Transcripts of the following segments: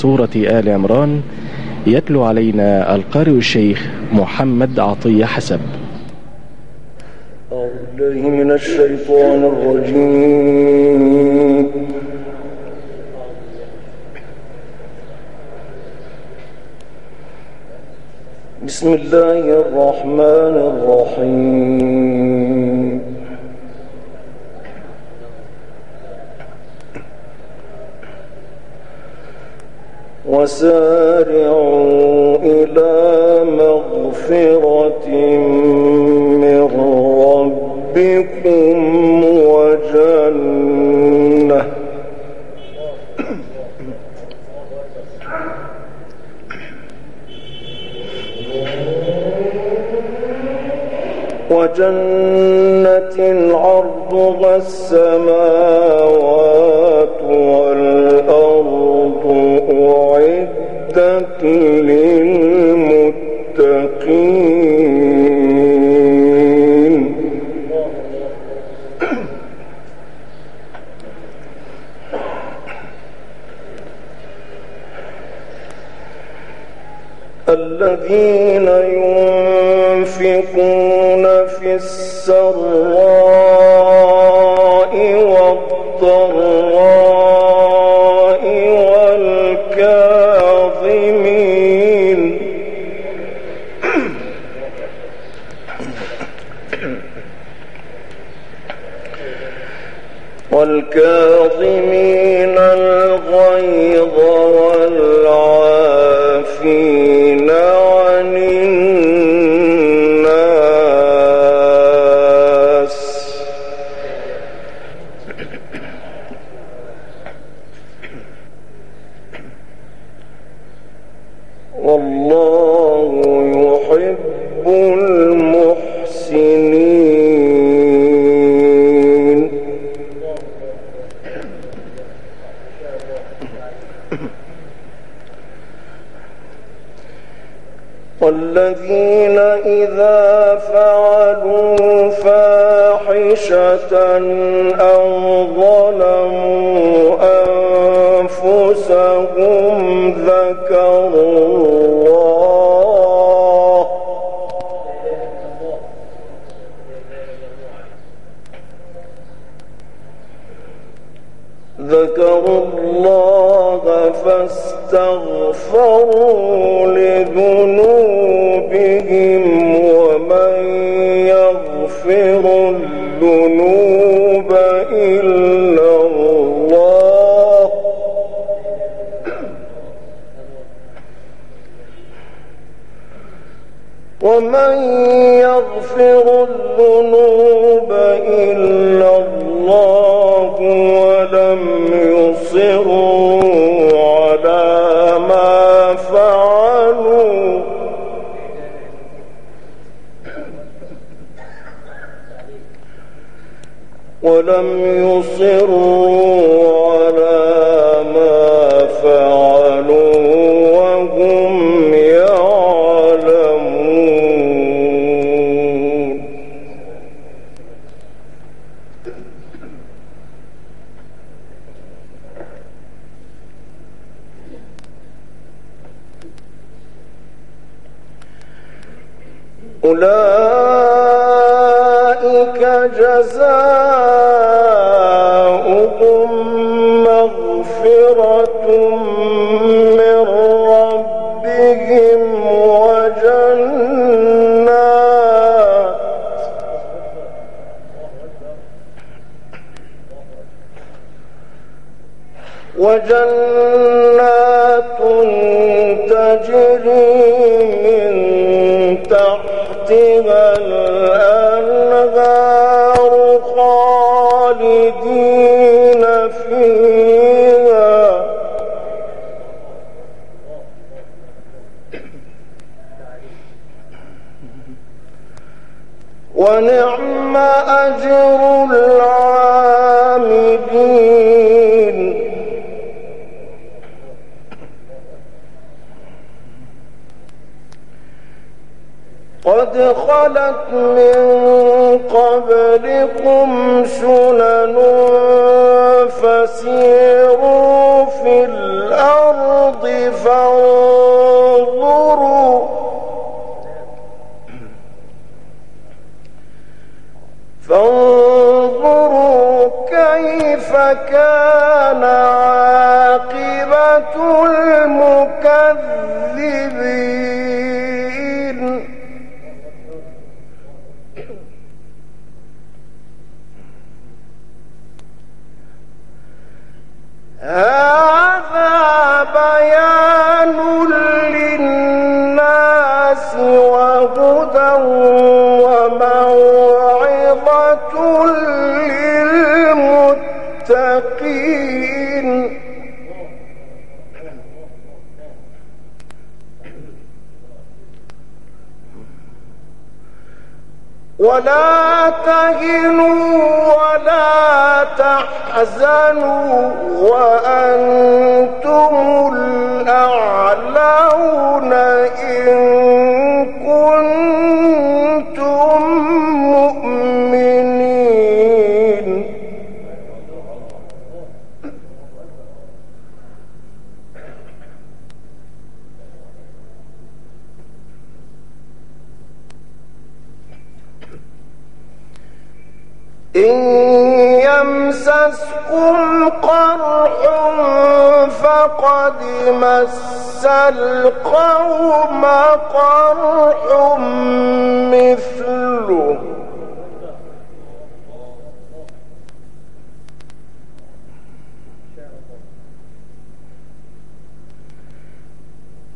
سورة آل عمران يتلو علينا القارئ الشيخ محمد عطية حسب. أعوذ بالله من الشيطان الرجيم. بسم الله الرحمن الرحيم. وسارعوا إلى مغفرة من ربكم وجنة. وجنة عرضها السماوات الذين ينفقون في السراء والله الله فاستغفروا لذنوبهم ولم يصروا وجنات قد خلت من قبلكم سنن هذا بيان للناس وهدى وموعظة للمتقين. ولا تهنوا ولا تحزنوا وأنتم الأعلون إن كنتم مؤمنين. إن يمسسكم قرح فقد مس القوم قرح مثله.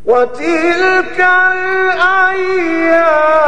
وتلك الأيام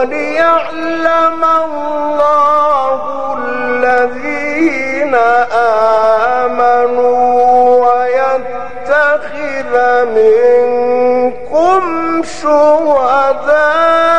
وليعلم الله الذين آمنوا ويتخذ منكم شهداء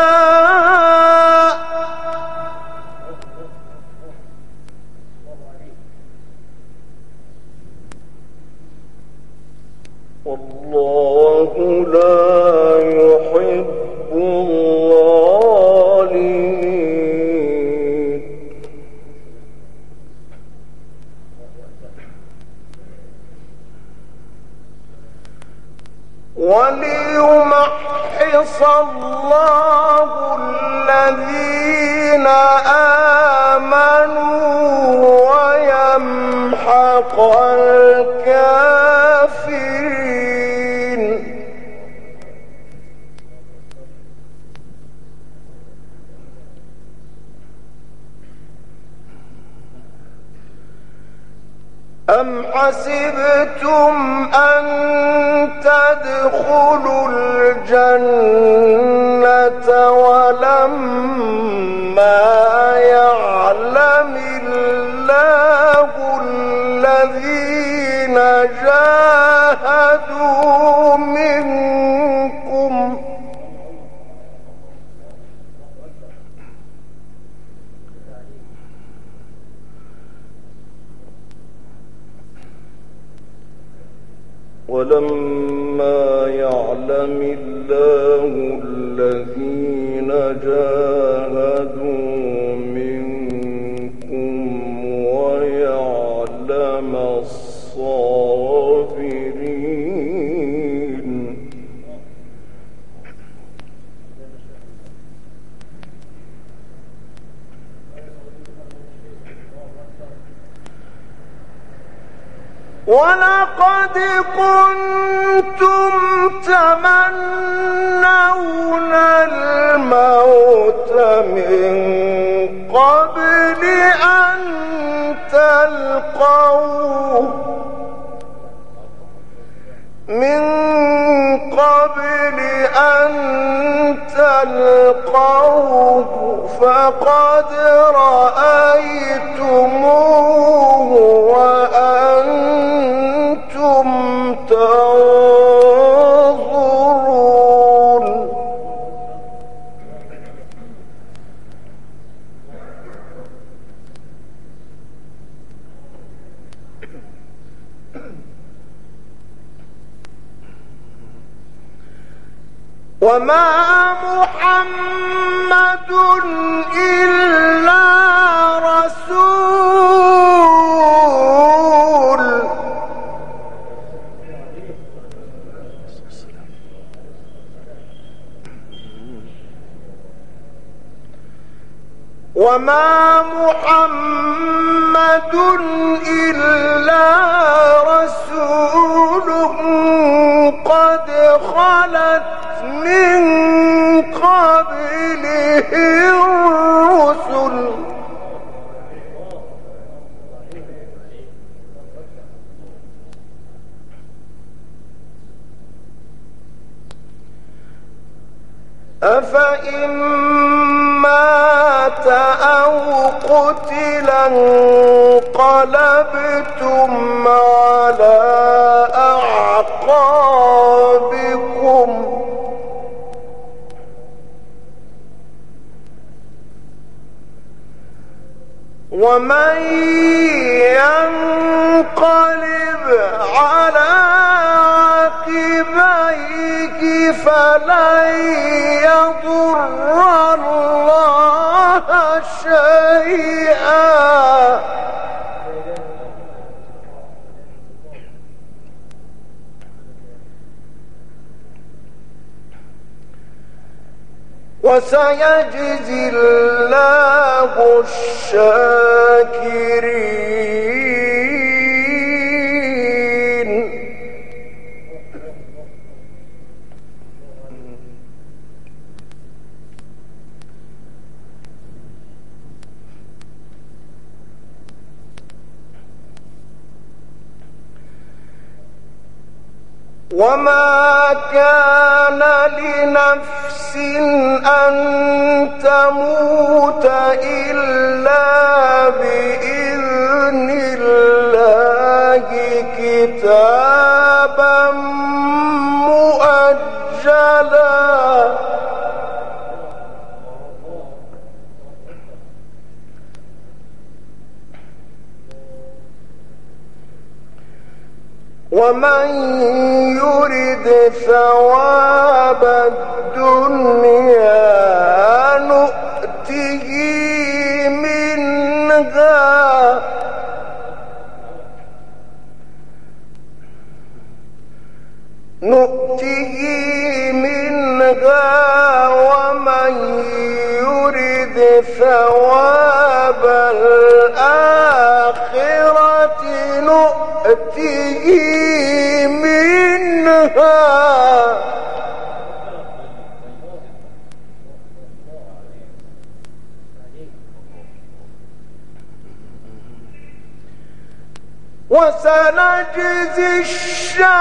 أن وما محمد إلا رسول. وما محمد إلا رسول. قد خلت من قبله الرسل. أفإن مات أو قتلا انقلبتم على أعقابكم ومن ينقلب على عقبيه فلن يضر الله شيئا. وسيجزي الله الشاكرين. وما كان لنفس أن تموت إلا بإذن الله كتابا مؤجلا. ومن يرد ثواب الدنيا نؤته منها. نؤته منها ومن يرد ثواب الآخرة وسنجزي الشاكرين.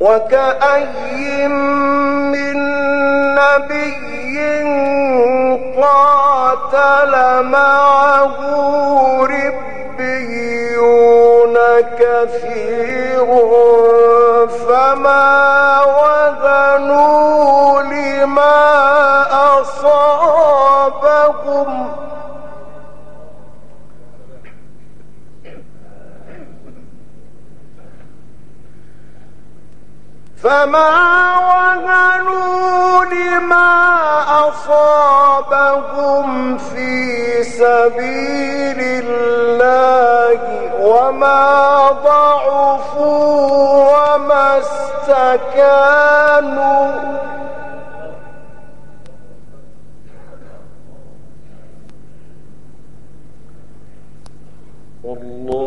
وكأي من نبي قاتل معه ربيون كثير فما وهنوا لما أصابهم. فما والله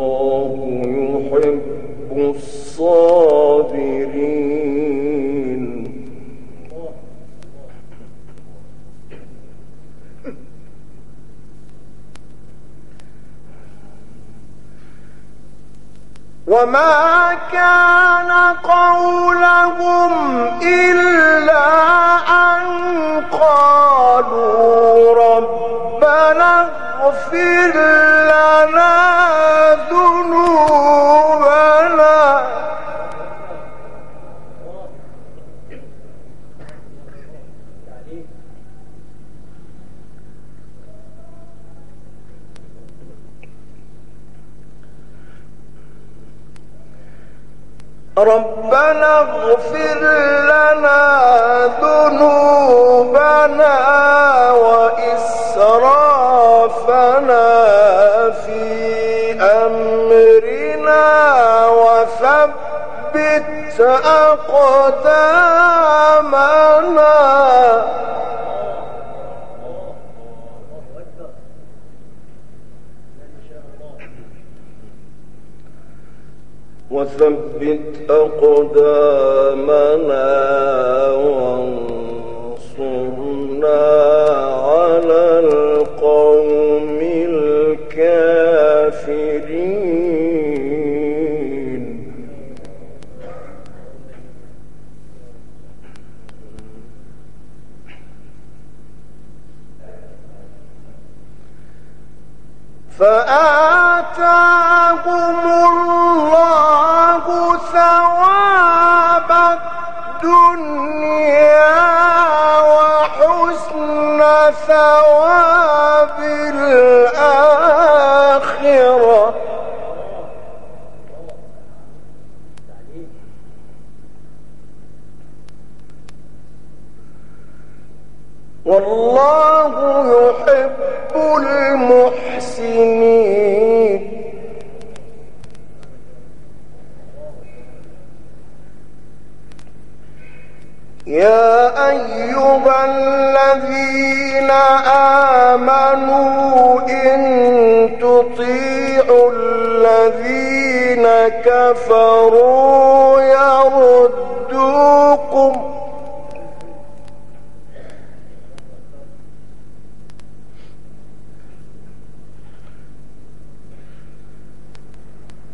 ربنا اغفر لنا ذنوبنا وإسرافنا في أمرنا وثبت أقدامنا وثبت أقدامنا وانصرنا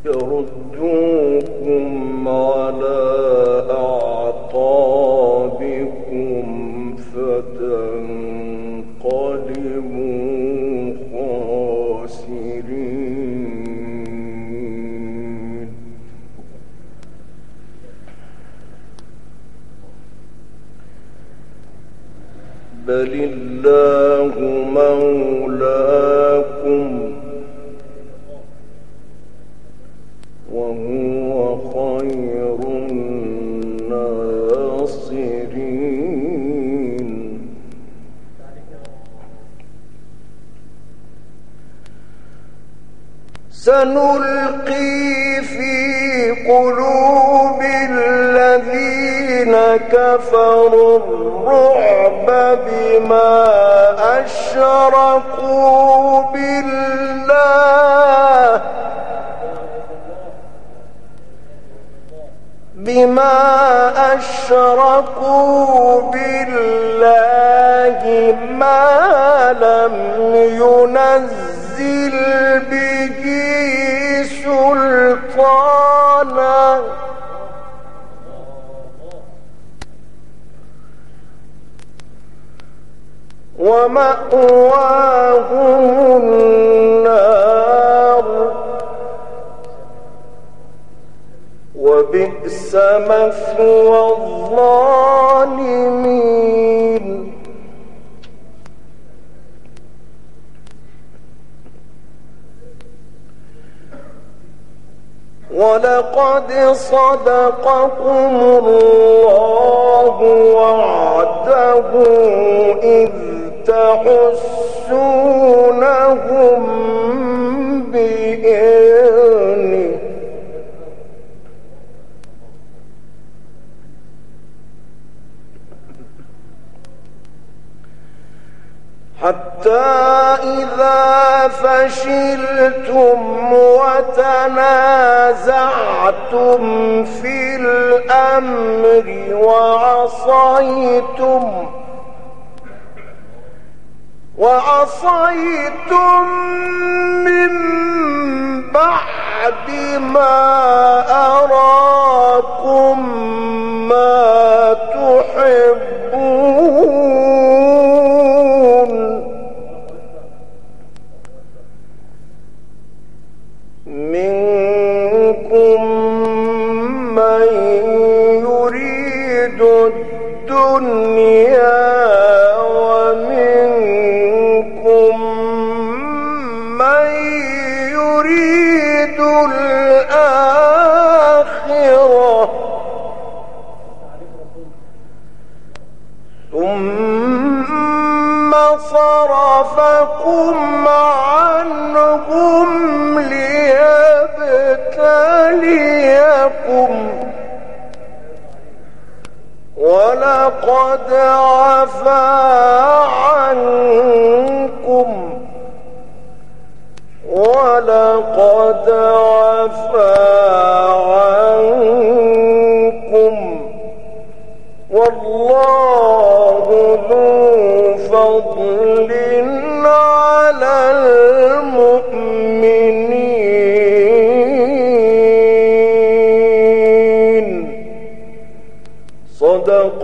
يردوكم سنلقي في قلوب الذين كفروا الرعب بما أشركوا بالله بما أشركوا بالله ما لم ينزل به صدقكم الله وعده إذ تحسونهم بإذنه. حتى إذا فشلتم وتنازعتم الأمر وعصيتم وعصيتم ليبتليكم ولقد عفا عنكم ولقد عفا عنكم والله ذو فضل على المؤمنين.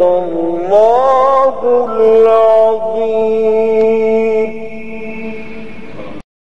الله العظيم.